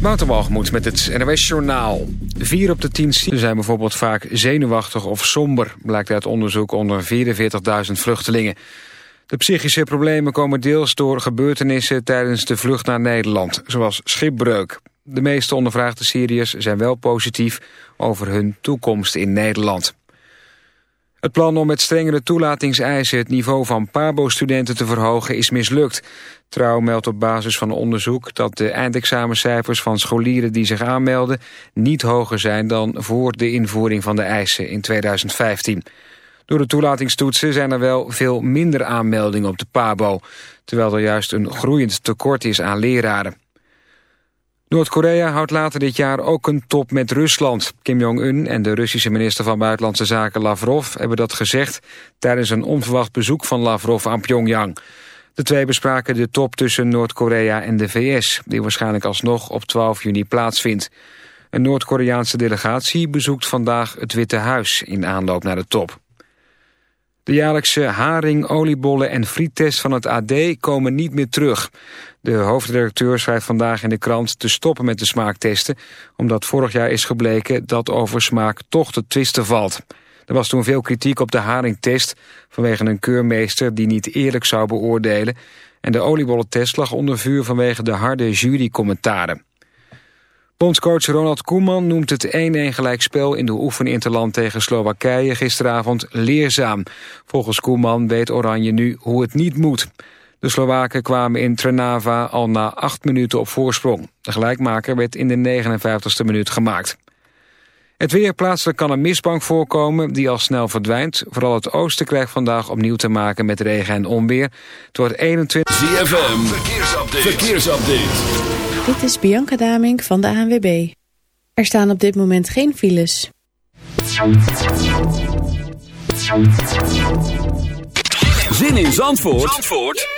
Waterwalgemoed met het NOS Journaal. Vier op de tien zijn bijvoorbeeld vaak zenuwachtig of somber... blijkt uit onderzoek onder 44.000 vluchtelingen. De psychische problemen komen deels door gebeurtenissen... tijdens de vlucht naar Nederland, zoals schipbreuk. De meeste ondervraagde Syriërs zijn wel positief... over hun toekomst in Nederland. Het plan om met strengere toelatingseisen het niveau van PABO-studenten te verhogen is mislukt. Trouw meldt op basis van onderzoek dat de eindexamencijfers van scholieren die zich aanmelden niet hoger zijn dan voor de invoering van de eisen in 2015. Door de toelatingstoetsen zijn er wel veel minder aanmeldingen op de PABO, terwijl er juist een groeiend tekort is aan leraren. Noord-Korea houdt later dit jaar ook een top met Rusland. Kim Jong-un en de Russische minister van Buitenlandse Zaken Lavrov hebben dat gezegd tijdens een onverwacht bezoek van Lavrov aan Pyongyang. De twee bespraken de top tussen Noord-Korea en de VS, die waarschijnlijk alsnog op 12 juni plaatsvindt. Een Noord-Koreaanse delegatie bezoekt vandaag het Witte Huis in aanloop naar de top. De jaarlijkse haring, oliebollen en friettest van het AD komen niet meer terug. De hoofdredacteur schrijft vandaag in de krant te stoppen met de smaaktesten... omdat vorig jaar is gebleken dat over smaak toch te twisten valt. Er was toen veel kritiek op de haringtest... vanwege een keurmeester die niet eerlijk zou beoordelen... en de oliebollentest lag onder vuur vanwege de harde jurycommentaren. Bondscoach Ronald Koeman noemt het 1-1 gelijkspel in de oefeninterland tegen Slowakije gisteravond leerzaam. Volgens Koeman weet Oranje nu hoe het niet moet. De Slowaken kwamen in Trnava al na acht minuten op voorsprong. De gelijkmaker werd in de 59ste minuut gemaakt. Het weer plaatselijk kan een mistbank voorkomen die al snel verdwijnt. Vooral het oosten krijgt vandaag opnieuw te maken met regen en onweer. Het wordt 21... ZFM, verkeersupdate. verkeersupdate. Dit is Bianca Damink van de ANWB. Er staan op dit moment geen files. Zin in Zandvoort, Zandvoort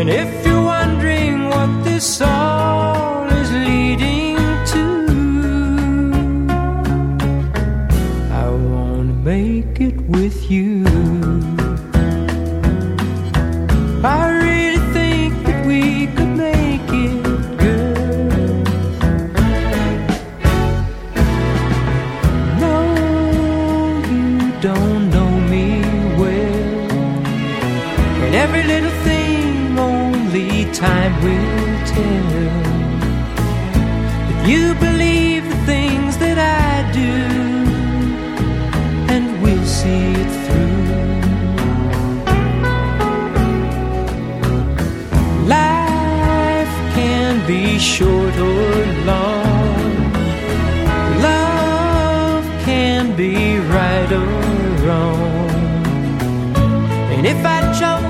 And if 像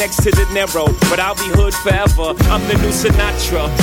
next to De Niro. But I'll be hood forever. I'm the new Sinatra.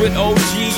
With OG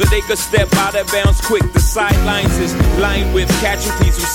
or they could step out of bounds quick. The sidelines is lined with casualties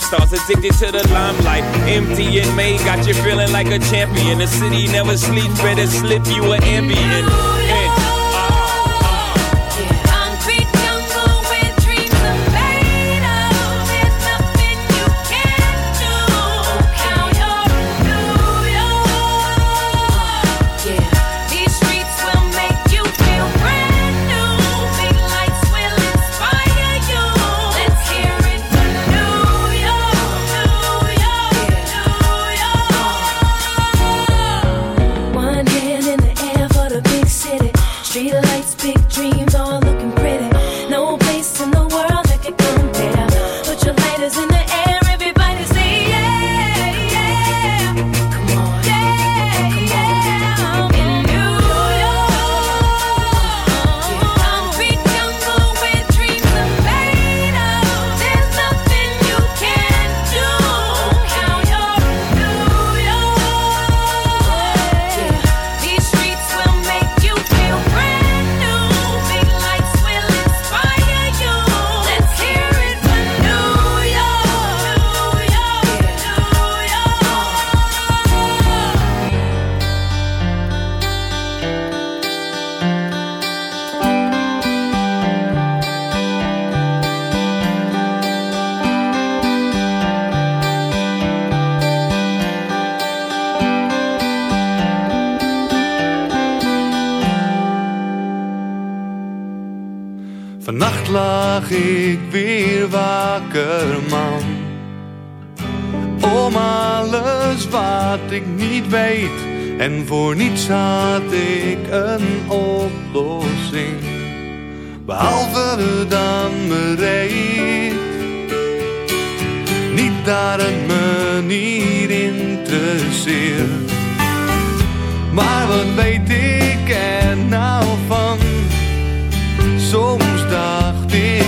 stars, addicted to the limelight. MDMA got you feeling like a champion. The city never sleeps, better slip you an Ambien. lag ik weer wakker, man. Om alles wat ik niet weet en voor niets had ik een oplossing. Behalve dan bereid. Niet daar me niet interesseert. Maar wat weet ik er nou van? Soms dacht ik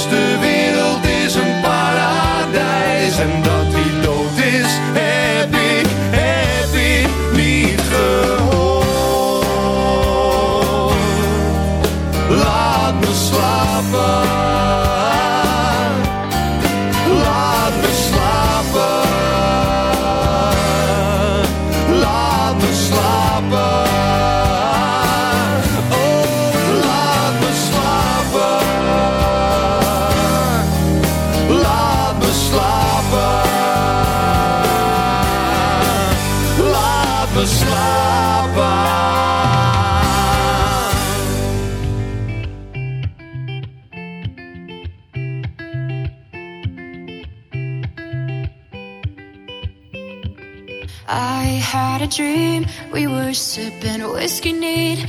beste weer. Whiskey you need.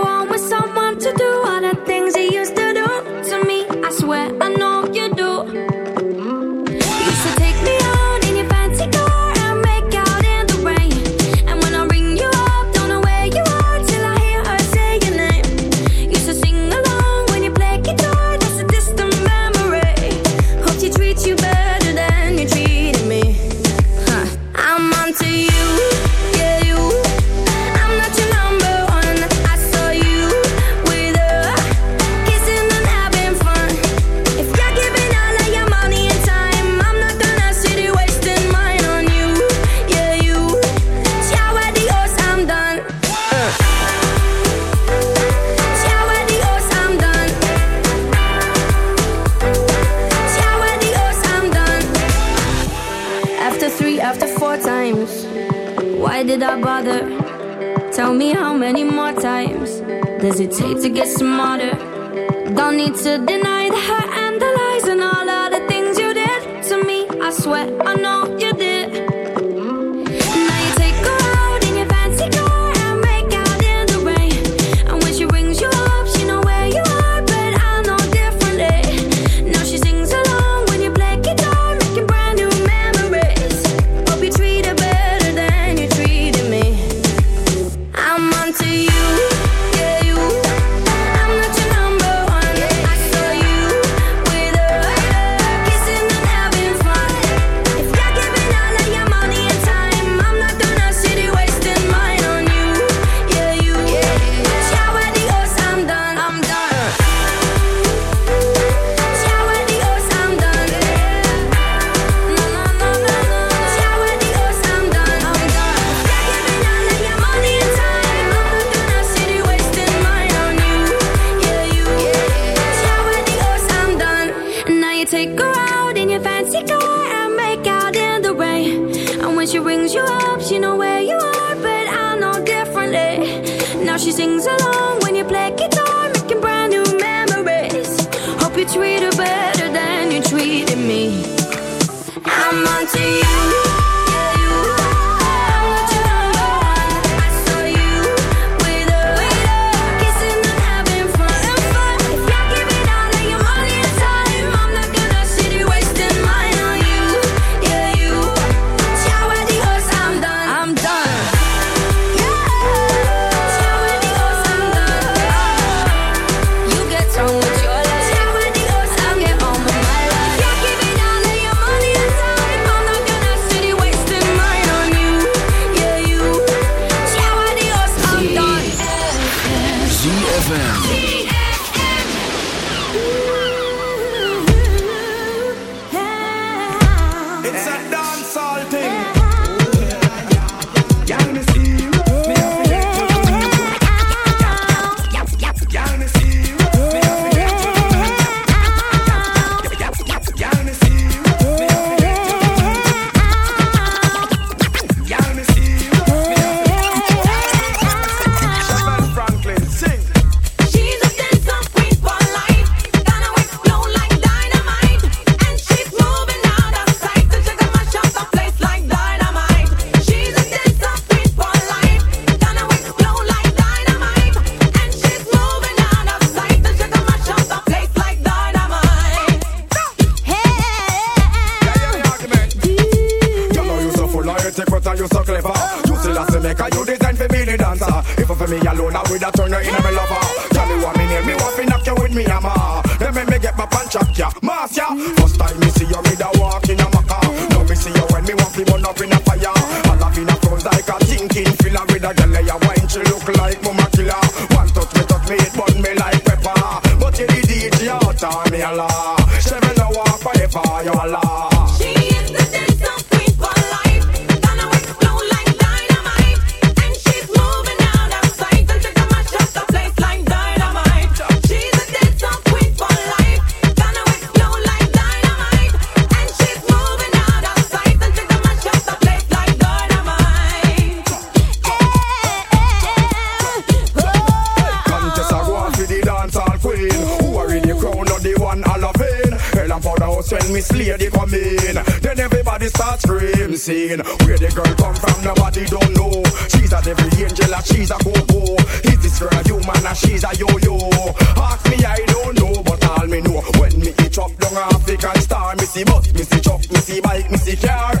see bus, me see truck, me see bike, me see car.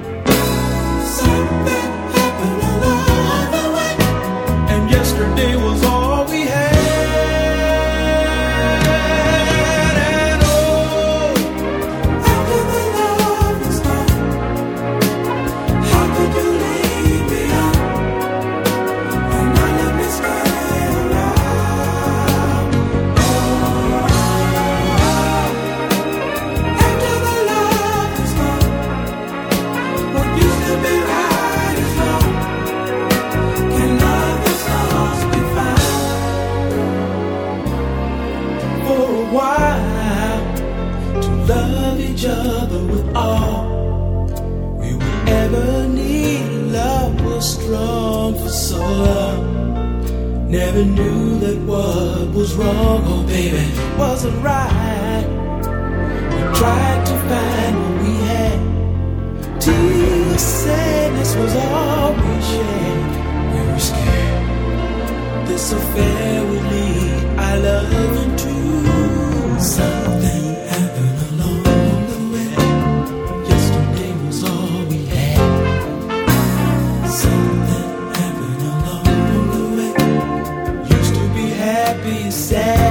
Oh baby, wasn't right. We tried to find what we had. Till sadness was all we shared. We were scared this affair would lead I love into happy,